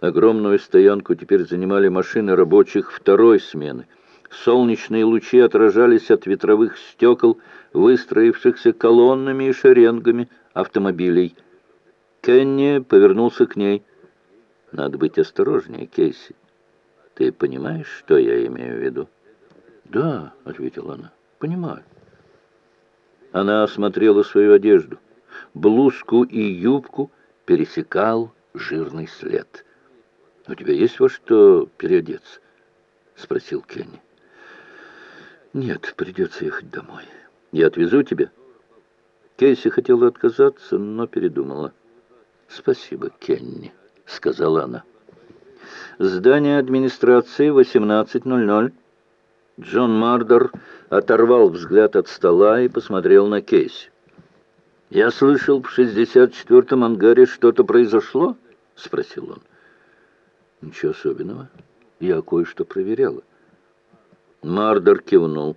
Огромную стоянку теперь занимали машины рабочих второй смены. Солнечные лучи отражались от ветровых стекол, выстроившихся колоннами и шеренгами автомобилей. Кенни повернулся к ней. «Надо быть осторожнее, Кейси. Ты понимаешь, что я имею в виду?» «Да», — ответила она, — «понимаю». Она осмотрела свою одежду. Блузку и юбку пересекал жирный след. «У тебя есть во что переодеться?» — спросил Кенни. «Нет, придется ехать домой. Я отвезу тебя». Кейси хотела отказаться, но передумала. «Спасибо, Кенни», — сказала она. «Здание администрации, 18.00». Джон Мардер оторвал взгляд от стола и посмотрел на Кейси. «Я слышал, в 64-м ангаре что-то произошло?» — спросил он. «Ничего особенного. Я кое-что проверяла». Мардер кивнул.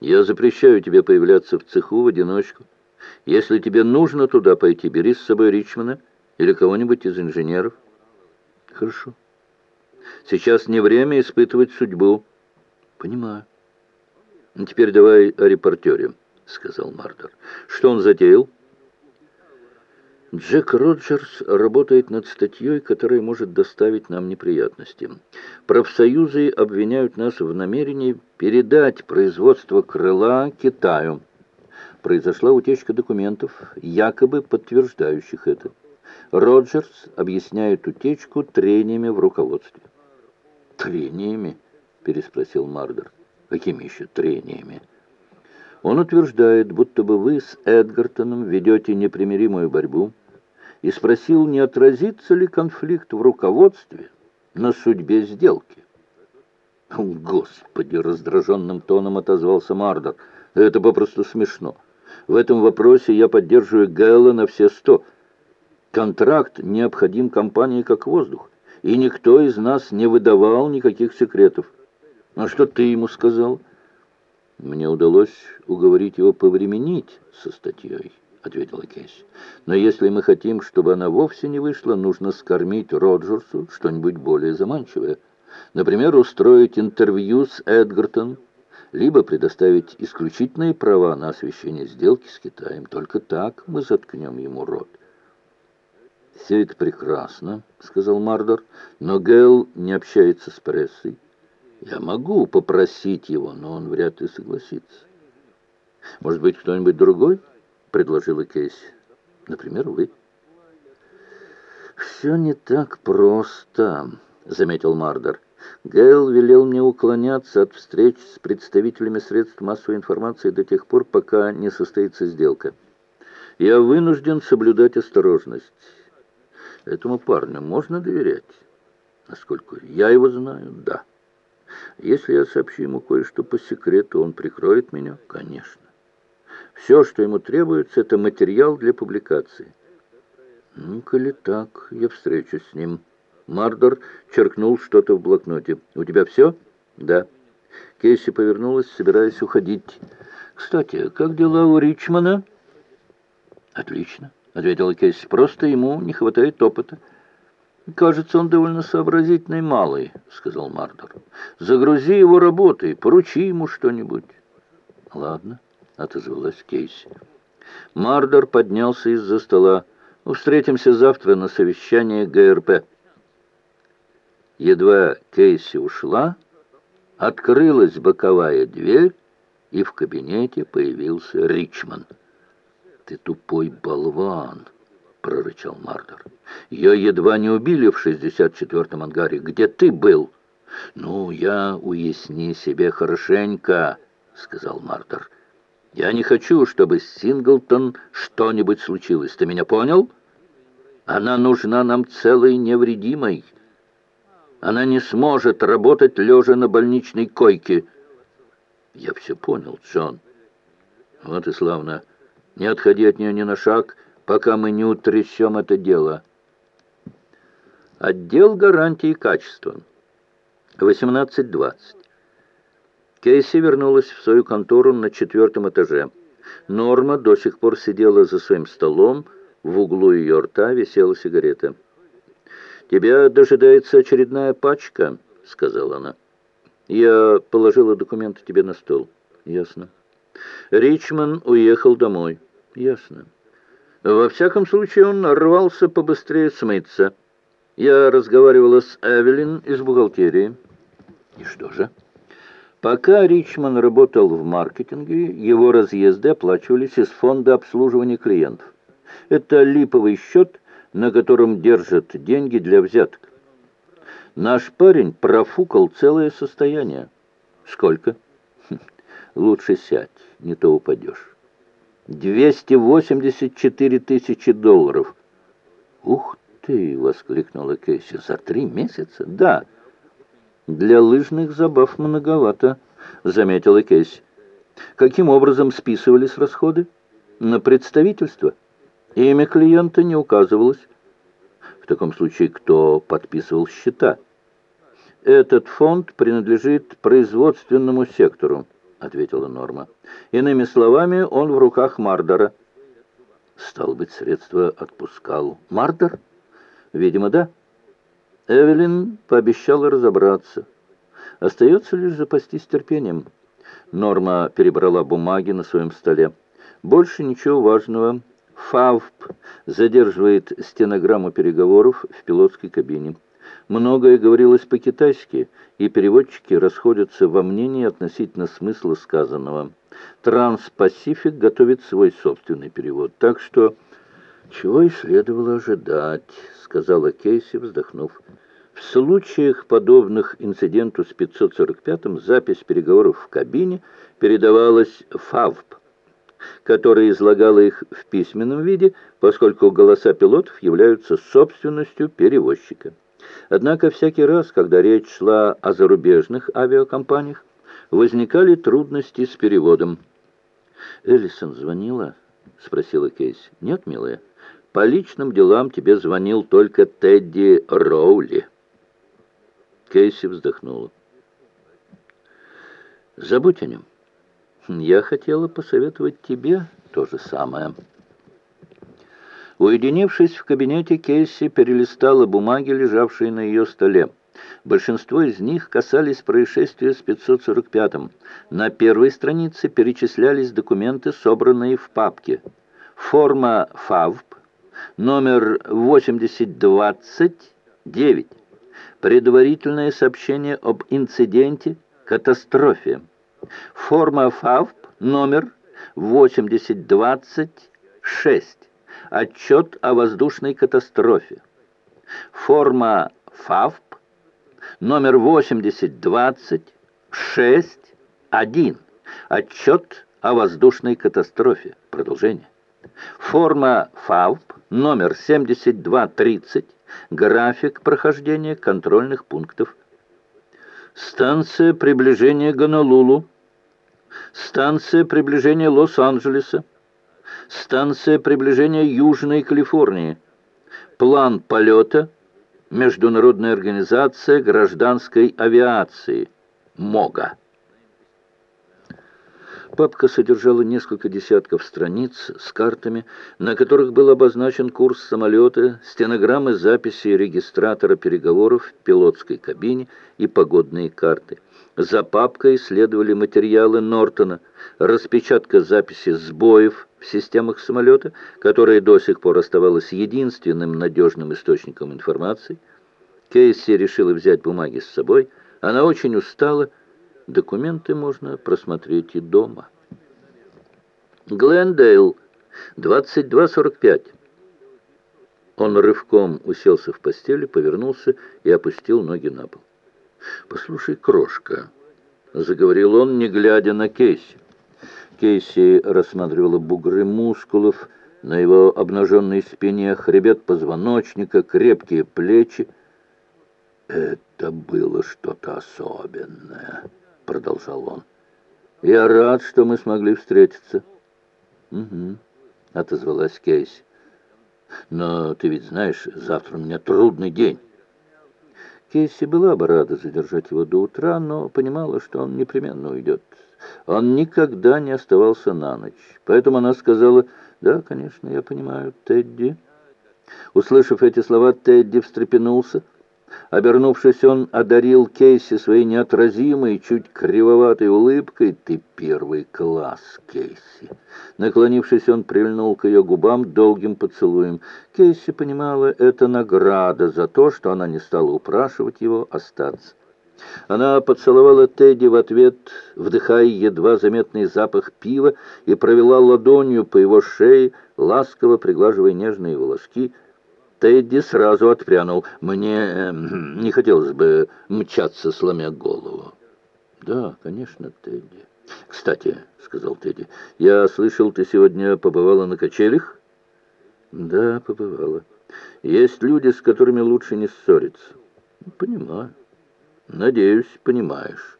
«Я запрещаю тебе появляться в цеху в одиночку. Если тебе нужно туда пойти, бери с собой Ричмана или кого-нибудь из инженеров». «Хорошо. Сейчас не время испытывать судьбу». «Понимаю». «Ну, «Теперь давай о репортере», — сказал Мардер. «Что он затеял?» Джек Роджерс работает над статьей, которая может доставить нам неприятности. Профсоюзы обвиняют нас в намерении передать производство крыла Китаю. Произошла утечка документов, якобы подтверждающих это. Роджерс объясняет утечку трениями в руководстве. «Трениями?» – переспросил Мардер. «Какими еще трениями?» Он утверждает, будто бы вы с Эдгартоном ведете непримиримую борьбу, и спросил, не отразится ли конфликт в руководстве на судьбе сделки. «Господи!» — раздраженным тоном отозвался Мардер. «Это попросту смешно. В этом вопросе я поддерживаю Гэлла на все сто. Контракт необходим компании как воздух, и никто из нас не выдавал никаких секретов. А что ты ему сказал?» Мне удалось уговорить его повременить со статьей. — ответила Кейси. «Но если мы хотим, чтобы она вовсе не вышла, нужно скормить Роджерсу что-нибудь более заманчивое. Например, устроить интервью с Эдгартон, либо предоставить исключительные права на освещение сделки с Китаем. Только так мы заткнем ему рот». «Все это прекрасно», — сказал Мардор, — «но Гэл не общается с прессой. Я могу попросить его, но он вряд ли согласится. Может быть, кто-нибудь другой?» — предложила Кейси. «Например, вы». «Все не так просто», — заметил Мардер. «Гейл велел мне уклоняться от встреч с представителями средств массовой информации до тех пор, пока не состоится сделка. Я вынужден соблюдать осторожность. Этому парню можно доверять? Насколько я его знаю, да. Если я сообщу ему кое-что по секрету, он прикроет меня? Конечно. Все, что ему требуется, это материал для публикации. Ну, коли так, я встречусь с ним. Мардор черкнул что-то в блокноте. «У тебя все?» «Да». Кейси повернулась, собираясь уходить. «Кстати, как дела у Ричмана?» «Отлично», — ответила Кейси. «Просто ему не хватает опыта». «Кажется, он довольно сообразительный малый», — сказал Мардор. «Загрузи его работой, поручи ему что-нибудь». «Ладно» отозвалась Кейси. Мардер поднялся из-за стола. «Встретимся завтра на совещании ГРП». Едва Кейси ушла, открылась боковая дверь, и в кабинете появился Ричман. «Ты тупой болван!» — прорычал Мардер. «Ее едва не убили в 64-м ангаре. Где ты был?» «Ну, я уясни себе хорошенько», — сказал Мардер. Я не хочу, чтобы с Синглтон что-нибудь случилось. Ты меня понял? Она нужна нам целой невредимой. Она не сможет работать, лежа на больничной койке. Я все понял, Джон. Вот и славно. Не отходи от нее ни на шаг, пока мы не утрясем это дело. Отдел гарантии качества. 18.20. Кейси вернулась в свою контору на четвертом этаже. Норма до сих пор сидела за своим столом, в углу ее рта висела сигарета. «Тебя дожидается очередная пачка», — сказала она. «Я положила документы тебе на стол». «Ясно». Ричман уехал домой. «Ясно». Во всяком случае, он рвался побыстрее смыться. Я разговаривала с Эвелин из бухгалтерии. И что же? Пока Ричман работал в маркетинге, его разъезды оплачивались из фонда обслуживания клиентов. Это липовый счет, на котором держат деньги для взяток. Наш парень профукал целое состояние. Сколько? Хм, лучше сядь, не то упадешь. 284 тысячи долларов. Ух ты! — воскликнула Кейси. За три месяца? Да. Для лыжных забав многовато, — заметила Кейси. Каким образом списывались расходы? На представительство. Имя клиента не указывалось. В таком случае, кто подписывал счета? Этот фонд принадлежит производственному сектору, ответила Норма. Иными словами, он в руках Мардера. Стал быть, средства отпускал Мардер? Видимо, да. Эвелин пообещала разобраться. Остается лишь запастись терпением. Норма перебрала бумаги на своем столе. Больше ничего важного. ФАВП задерживает стенограмму переговоров в пилотской кабине. Многое говорилось по-китайски, и переводчики расходятся во мнении относительно смысла сказанного. Транспасифик готовит свой собственный перевод, так что... «Чего и следовало ожидать», — сказала Кейси, вздохнув. В случаях, подобных инциденту с 545-м, запись переговоров в кабине передавалась ФАВП, которая излагала их в письменном виде, поскольку голоса пилотов являются собственностью перевозчика. Однако всякий раз, когда речь шла о зарубежных авиакомпаниях, возникали трудности с переводом. «Эллисон звонила?» — спросила Кейси. «Нет, милая, по личным делам тебе звонил только Тедди Роули». Кейси вздохнула. «Забудь о нем. Я хотела посоветовать тебе то же самое». Уединившись в кабинете, Кейси перелистала бумаги, лежавшие на ее столе. Большинство из них касались происшествия с 545-м. На первой странице перечислялись документы, собранные в папке. Форма ФАВП, номер 8029, предварительное сообщение об инциденте, катастрофе. Форма ФАВП, номер 8026 Отчет о воздушной катастрофе. Форма ФАВП, номер 8020-6-1. Отчет о воздушной катастрофе. Продолжение. Форма ФАВП, номер 7230. График прохождения контрольных пунктов. Станция приближения Гонолулу. Станция приближения Лос-Анджелеса. Станция приближения Южной Калифорнии. План полета. Международная организация гражданской авиации. МОГА. Папка содержала несколько десятков страниц с картами, на которых был обозначен курс самолета, стенограммы записи регистратора переговоров в пилотской кабине и погодные карты. За папкой следовали материалы Нортона, распечатка записи сбоев в системах самолета, которая до сих пор оставалась единственным надежным источником информации. Кейси решила взять бумаги с собой. Она очень устала, Документы можно просмотреть и дома. Глендейл, 22.45. Он рывком уселся в постели, повернулся и опустил ноги на пол. «Послушай, крошка», — заговорил он, не глядя на Кейси. Кейси рассматривала бугры мускулов на его обнаженной спине, хребет позвоночника, крепкие плечи. Это было что-то особенное продолжал он. «Я рад, что мы смогли встретиться». «Угу», — отозвалась Кейси. «Но ты ведь знаешь, завтра у меня трудный день». Кейси была бы рада задержать его до утра, но понимала, что он непременно уйдет. Он никогда не оставался на ночь. Поэтому она сказала, «Да, конечно, я понимаю, Тедди». Услышав эти слова, Тедди встрепенулся. Обернувшись, он одарил Кейси своей неотразимой, чуть кривоватой улыбкой. «Ты первый класс, Кейси!» Наклонившись, он прильнул к ее губам долгим поцелуем. Кейси понимала, это награда за то, что она не стала упрашивать его остаться. Она поцеловала Тедди в ответ, вдыхая едва заметный запах пива, и провела ладонью по его шее, ласково приглаживая нежные волоски. Тедди сразу отпрянул. «Мне э, не хотелось бы мчаться, сломя голову». «Да, конечно, Тедди». «Кстати», — сказал Тедди, — «я слышал, ты сегодня побывала на качелях?» «Да, побывала. Есть люди, с которыми лучше не ссориться». «Понимаю». «Надеюсь, понимаешь».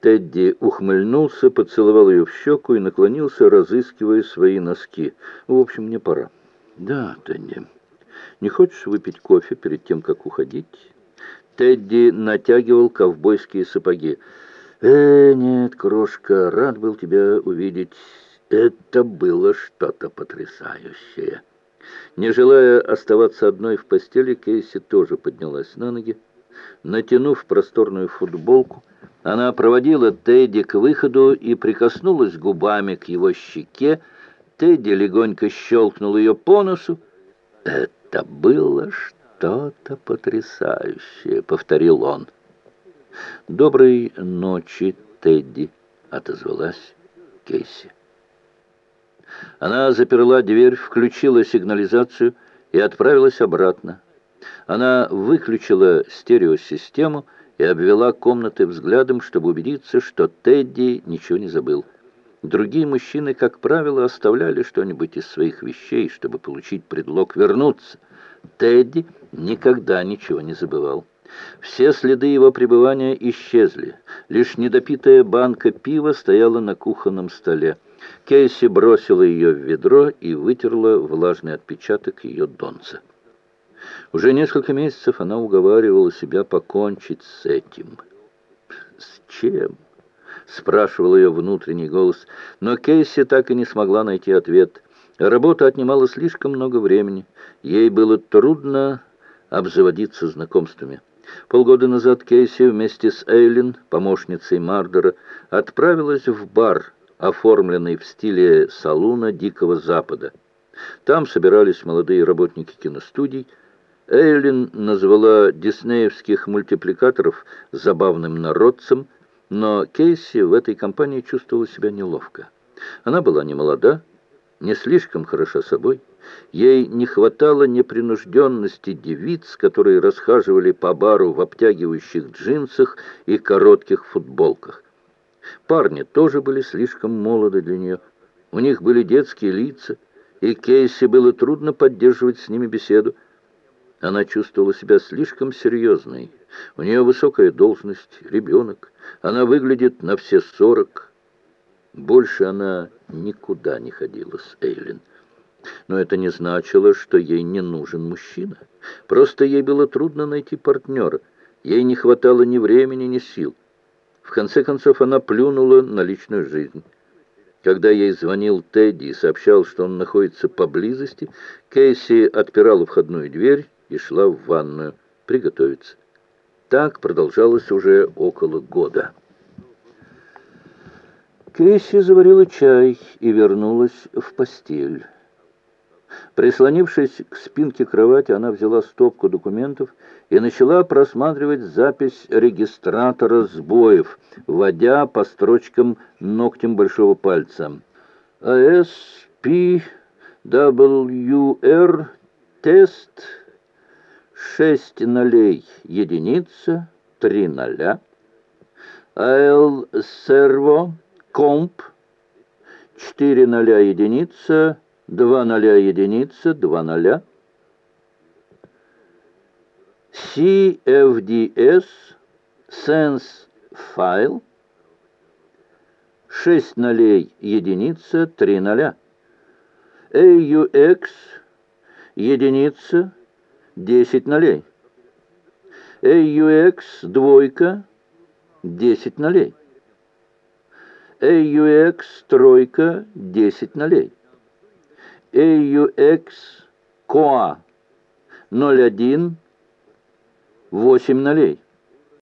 Тедди ухмыльнулся, поцеловал ее в щеку и наклонился, разыскивая свои носки. «В общем, мне пора». «Да, Тедди. Не хочешь выпить кофе перед тем, как уходить?» Тедди натягивал ковбойские сапоги. «Э, нет, крошка, рад был тебя увидеть. Это было что-то потрясающее». Не желая оставаться одной в постели, Кейси тоже поднялась на ноги. Натянув просторную футболку, она проводила Тедди к выходу и прикоснулась губами к его щеке. Тедди легонько щелкнул ее по носу. «Это было что-то потрясающее», — повторил он. «Доброй ночи, Тедди», — отозвалась Кейси. Она заперла дверь, включила сигнализацию и отправилась обратно. Она выключила стереосистему и обвела комнаты взглядом, чтобы убедиться, что Тедди ничего не забыл. Другие мужчины, как правило, оставляли что-нибудь из своих вещей, чтобы получить предлог вернуться. Тедди никогда ничего не забывал. Все следы его пребывания исчезли. Лишь недопитая банка пива стояла на кухонном столе. Кейси бросила ее в ведро и вытерла влажный отпечаток ее донца. Уже несколько месяцев она уговаривала себя покончить с этим. «С чем?» — спрашивал ее внутренний голос. Но Кейси так и не смогла найти ответ. Работа отнимала слишком много времени. Ей было трудно обзаводиться знакомствами. Полгода назад Кейси вместе с Эйлин, помощницей Мардера, отправилась в бар, оформленный в стиле салуна Дикого Запада. Там собирались молодые работники киностудий, Эйлин назвала диснеевских мультипликаторов забавным народцем, но Кейси в этой компании чувствовала себя неловко. Она была не молода, не слишком хороша собой. Ей не хватало непринужденности девиц, которые расхаживали по бару в обтягивающих джинсах и коротких футболках. Парни тоже были слишком молоды для нее. У них были детские лица, и Кейси было трудно поддерживать с ними беседу. Она чувствовала себя слишком серьезной. У нее высокая должность, ребенок. Она выглядит на все сорок. Больше она никуда не ходила с Эйлин. Но это не значило, что ей не нужен мужчина. Просто ей было трудно найти партнера. Ей не хватало ни времени, ни сил. В конце концов, она плюнула на личную жизнь. Когда ей звонил Тедди и сообщал, что он находится поблизости, Кейси отпирала входную дверь и шла в ванную приготовиться. Так продолжалось уже около года. Кейси заварила чай и вернулась в постель. Прислонившись к спинке кровати, она взяла стопку документов и начала просматривать запись регистратора сбоев, вводя по строчкам ногтем большого пальца. АСПВР тест 6 нолей единица, 3 ноля. АЛ серво комп 4 ноля единица, 2 ноля единица, 2 ноля. CFDS Sense файл 6 нолей единица, 3 ноля. AUX единица, 10 нолей. AUX двойка, 10 нолей. AUX тройка, 10 нолей. AUX КОА 01 8 нолей.